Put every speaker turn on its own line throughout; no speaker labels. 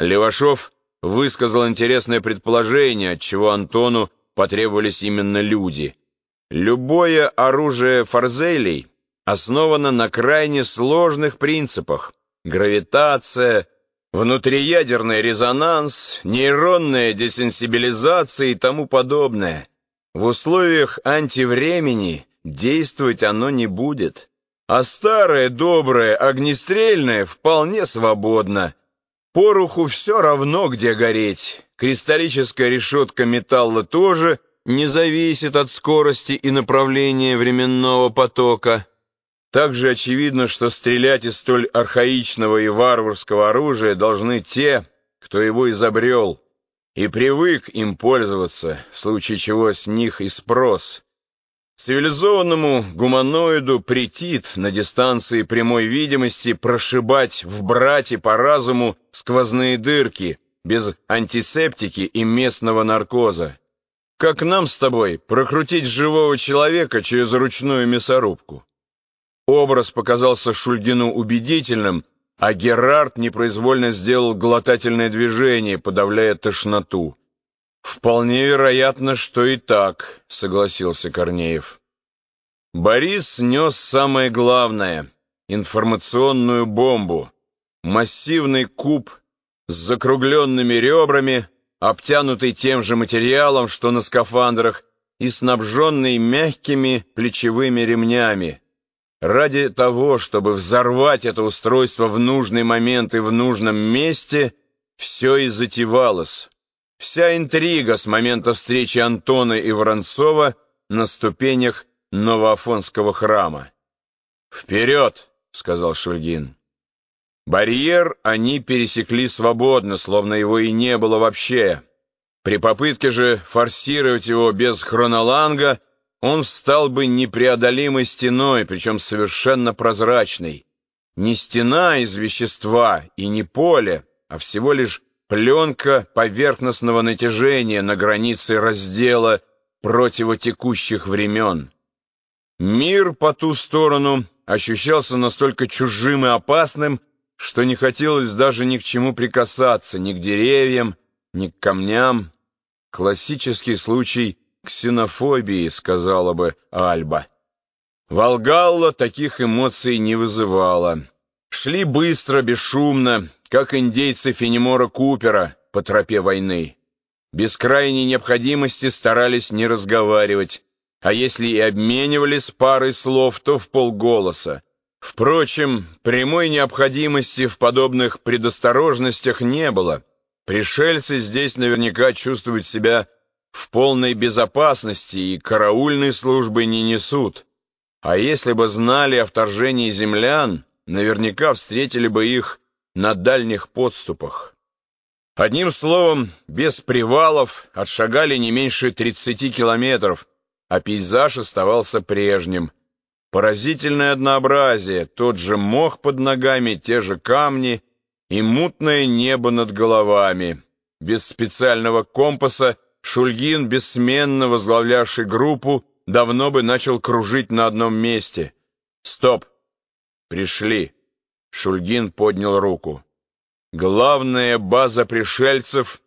Левашов высказал интересное предположение, от чего Антону потребовались именно люди. Любое оружие Фарзелей основано на крайне сложных принципах. Гравитация, внутриядерный резонанс, нейронная десенсибилизация и тому подобное. В условиях антивремени действовать оно не будет. А старое, доброе, огнестрельное вполне свободно. Пороху все равно, где гореть. Кристаллическая решетка металла тоже не зависит от скорости и направления временного потока. Также очевидно, что стрелять из столь архаичного и варварского оружия должны те, кто его изобрел, и привык им пользоваться, в случае чего с них и спрос. Цивилизованному гуманоиду претит на дистанции прямой видимости прошибать в брате по разуму сквозные дырки без антисептики и местного наркоза. Как нам с тобой прокрутить живого человека через ручную мясорубку? Образ показался Шульгину убедительным, а Герард непроизвольно сделал глотательное движение, подавляя тошноту. «Вполне вероятно, что и так», — согласился Корнеев. Борис нес самое главное — информационную бомбу. Массивный куб с закругленными ребрами, обтянутый тем же материалом, что на скафандрах, и снабженный мягкими плечевыми ремнями. Ради того, чтобы взорвать это устройство в нужный момент и в нужном месте, все и затевалось. Вся интрига с момента встречи Антона и Воронцова на ступенях Новоафонского храма. «Вперед!» — сказал Шульгин. Барьер они пересекли свободно, словно его и не было вообще. При попытке же форсировать его без хроноланга он стал бы непреодолимой стеной, причем совершенно прозрачной. Не стена из вещества и не поле, а всего лишь пленка поверхностного натяжения на границе раздела противотекущих времен. Мир по ту сторону ощущался настолько чужим и опасным, что не хотелось даже ни к чему прикасаться, ни к деревьям, ни к камням. Классический случай ксенофобии, сказала бы Альба. Волгалла таких эмоций не вызывала. Шли быстро, бесшумно, как индейцы Фенемора Купера по тропе войны. Без крайней необходимости старались не разговаривать, а если и обменивались парой слов, то в полголоса. Впрочем, прямой необходимости в подобных предосторожностях не было. Пришельцы здесь наверняка чувствуют себя в полной безопасности и караульной службы не несут. А если бы знали о вторжении землян, наверняка встретили бы их на дальних подступах. Одним словом, без привалов отшагали не меньше 30 километров, а пейзаж оставался прежним. Поразительное однообразие, тот же мох под ногами, те же камни и мутное небо над головами. Без специального компаса Шульгин, бессменно возглавлявший группу, давно бы начал кружить на одном месте. «Стоп! Пришли!» Шульгин поднял руку. Главная база пришельцев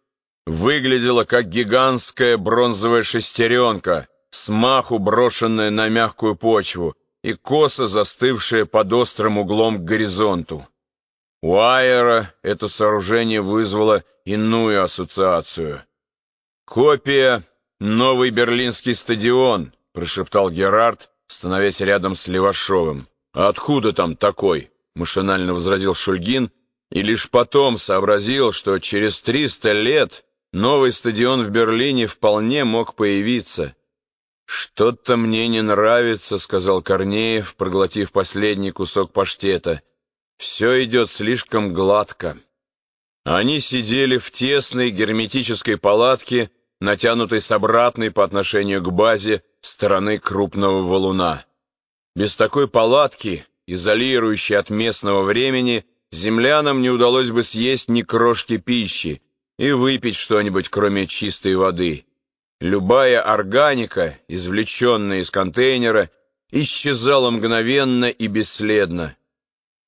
выглядела как гигантская бронзовая шестеренка, смаху брошенная на мягкую почву и косо застывшая под острым углом к горизонту. У Айера это сооружение вызвало иную ассоциацию. «Копия — новый берлинский стадион», — прошептал Герард, становясь рядом с Левашовым. «Откуда там такой?» — машинально возразил Шульгин, и лишь потом сообразил, что через триста лет новый стадион в Берлине вполне мог появиться. «Что-то мне не нравится», — сказал Корнеев, проглотив последний кусок паштета. «Все идет слишком гладко». Они сидели в тесной герметической палатке, натянутой с обратной по отношению к базе стороны крупного валуна. Без такой палатки изолирующей от местного времени, землянам не удалось бы съесть ни крошки пищи и выпить что-нибудь, кроме чистой воды. Любая органика, извлеченная из контейнера, исчезала мгновенно и бесследно.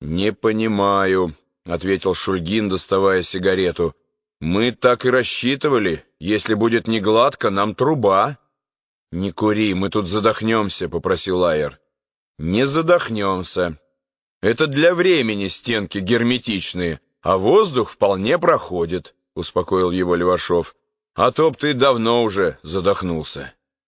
«Не понимаю», ответил Шульгин, доставая сигарету. «Мы так и рассчитывали. Если будет не гладко, нам труба». «Не кури, мы тут задохнемся», — попросил Айер. «Не задохнемся. Это для времени стенки герметичные, а воздух вполне проходит», — успокоил его Левашов. «А то б ты давно уже задохнулся».